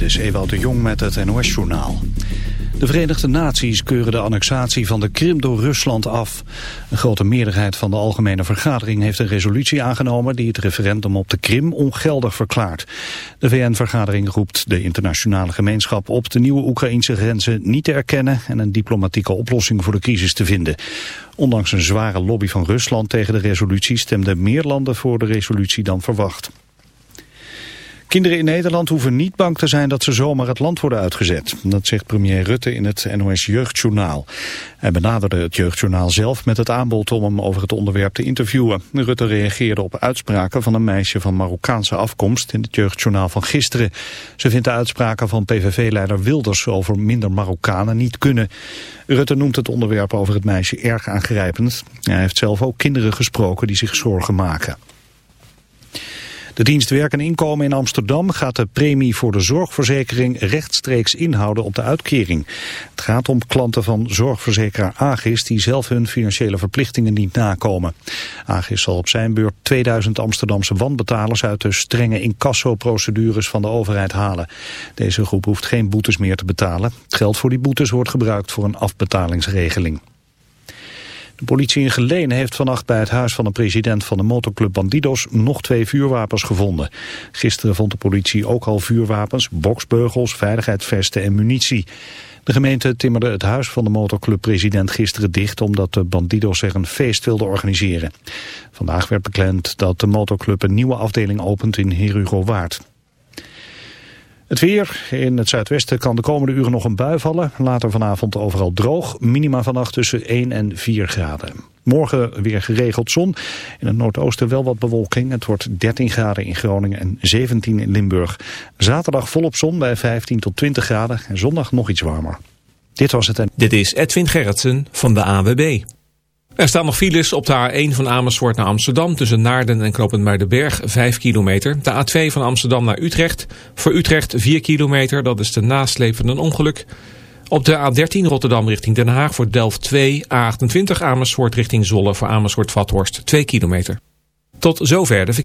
Dit is Ewout de Jong met het NOS-journaal. De Verenigde Naties keuren de annexatie van de Krim door Rusland af. Een grote meerderheid van de Algemene Vergadering heeft een resolutie aangenomen... die het referendum op de Krim ongeldig verklaart. De VN-vergadering roept de internationale gemeenschap op... de nieuwe Oekraïnse grenzen niet te erkennen... en een diplomatieke oplossing voor de crisis te vinden. Ondanks een zware lobby van Rusland tegen de resolutie... stemden meer landen voor de resolutie dan verwacht. Kinderen in Nederland hoeven niet bang te zijn dat ze zomaar het land worden uitgezet. Dat zegt premier Rutte in het NOS Jeugdjournaal. Hij benaderde het Jeugdjournaal zelf met het aanbod om hem over het onderwerp te interviewen. Rutte reageerde op uitspraken van een meisje van Marokkaanse afkomst in het Jeugdjournaal van gisteren. Ze vindt de uitspraken van PVV-leider Wilders over minder Marokkanen niet kunnen. Rutte noemt het onderwerp over het meisje erg aangrijpend. Hij heeft zelf ook kinderen gesproken die zich zorgen maken. De dienst Werk en Inkomen in Amsterdam gaat de premie voor de zorgverzekering rechtstreeks inhouden op de uitkering. Het gaat om klanten van zorgverzekeraar Agis die zelf hun financiële verplichtingen niet nakomen. Agis zal op zijn beurt 2000 Amsterdamse wanbetalers uit de strenge incassoprocedures van de overheid halen. Deze groep hoeft geen boetes meer te betalen. Het geld voor die boetes wordt gebruikt voor een afbetalingsregeling. De politie in Geleen heeft vannacht bij het huis van de president van de motorclub Bandidos nog twee vuurwapens gevonden. Gisteren vond de politie ook al vuurwapens, boksbeugels, veiligheidsvesten en munitie. De gemeente timmerde het huis van de motorclub-president gisteren dicht... omdat de bandidos er een feest wilden organiseren. Vandaag werd bekend dat de motorclub een nieuwe afdeling opent in Herugo Waard. Het weer. In het zuidwesten kan de komende uren nog een bui vallen. Later vanavond overal droog. Minima vannacht tussen 1 en 4 graden. Morgen weer geregeld zon. In het noordoosten wel wat bewolking. Het wordt 13 graden in Groningen en 17 in Limburg. Zaterdag volop zon bij 15 tot 20 graden. En zondag nog iets warmer. Dit was het. Dit is Edwin Gerritsen van de AWB. Er staan nog files op de A1 van Amersfoort naar Amsterdam... tussen Naarden en Knopend Berg 5 kilometer. De A2 van Amsterdam naar Utrecht. Voor Utrecht 4 kilometer, dat is de nasleep van een ongeluk. Op de A13 Rotterdam richting Den Haag voor Delft 2. A28 Amersfoort richting Zolle voor Amersfoort-Vathorst 2 kilometer. Tot zover de...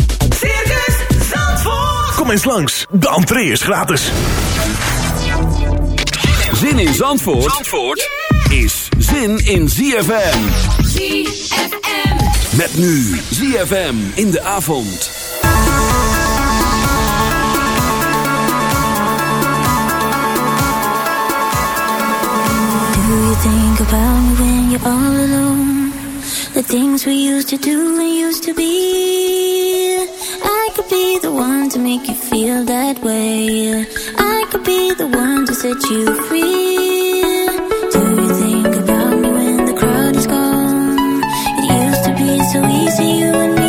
Kom eens langs. De entree is gratis. Zin in Zandvoort, Zandvoort yeah. is zin in ZFM. ZFM. Met nu ZFM in de avond. Do you think about me when you're all alone? The things we used to do and used to be. be the one to make you feel that way. I could be the one to set you free. Do you think about me when the crowd is gone? It used to be so easy, you and me.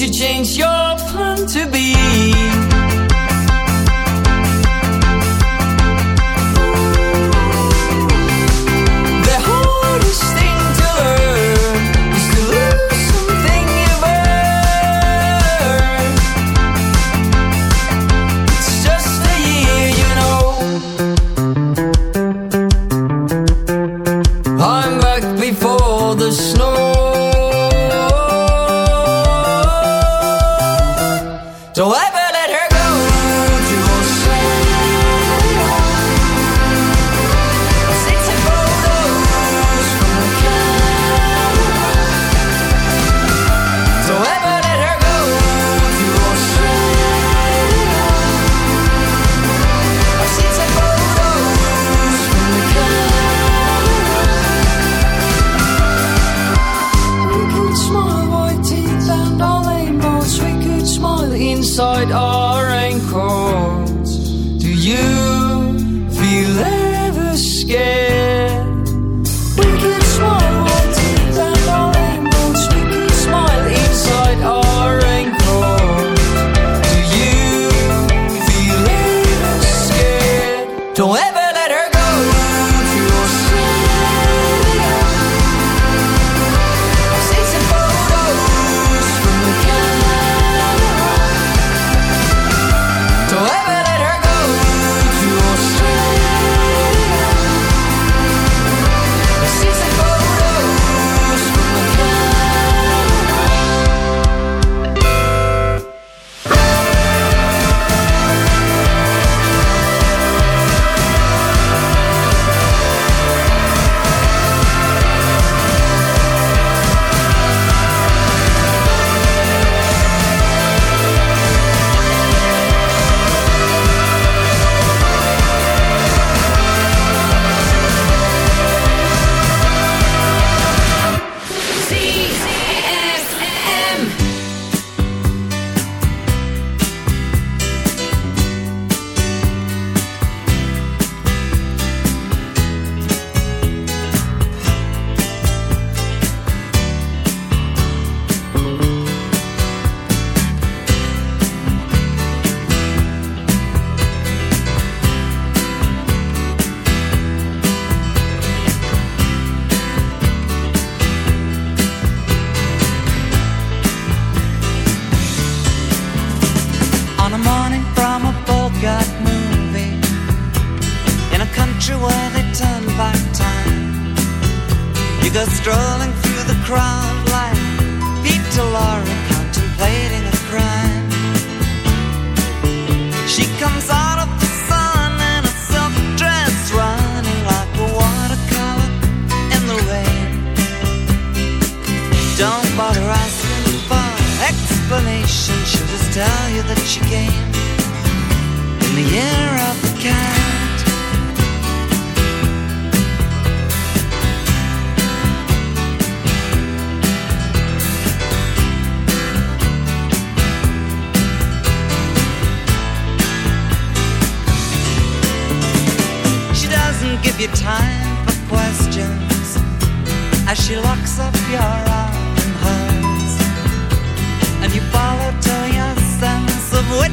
should change your plan to be.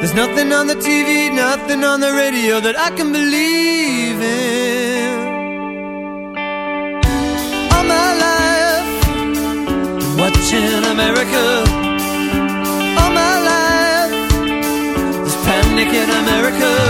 There's nothing on the TV, nothing on the radio that I can believe in. All my life, watching America. All my life, there's panic in America.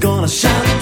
gonna shine.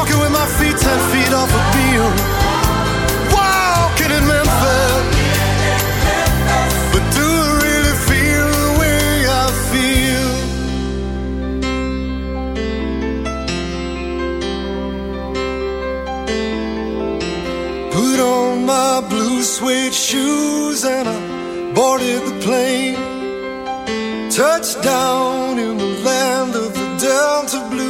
Walking with my feet ten feet off a beam. Walking in Memphis. But do I really feel the way I feel? Put on my blue suede shoes and I boarded the plane. Touchdown in the land of the Delta Blues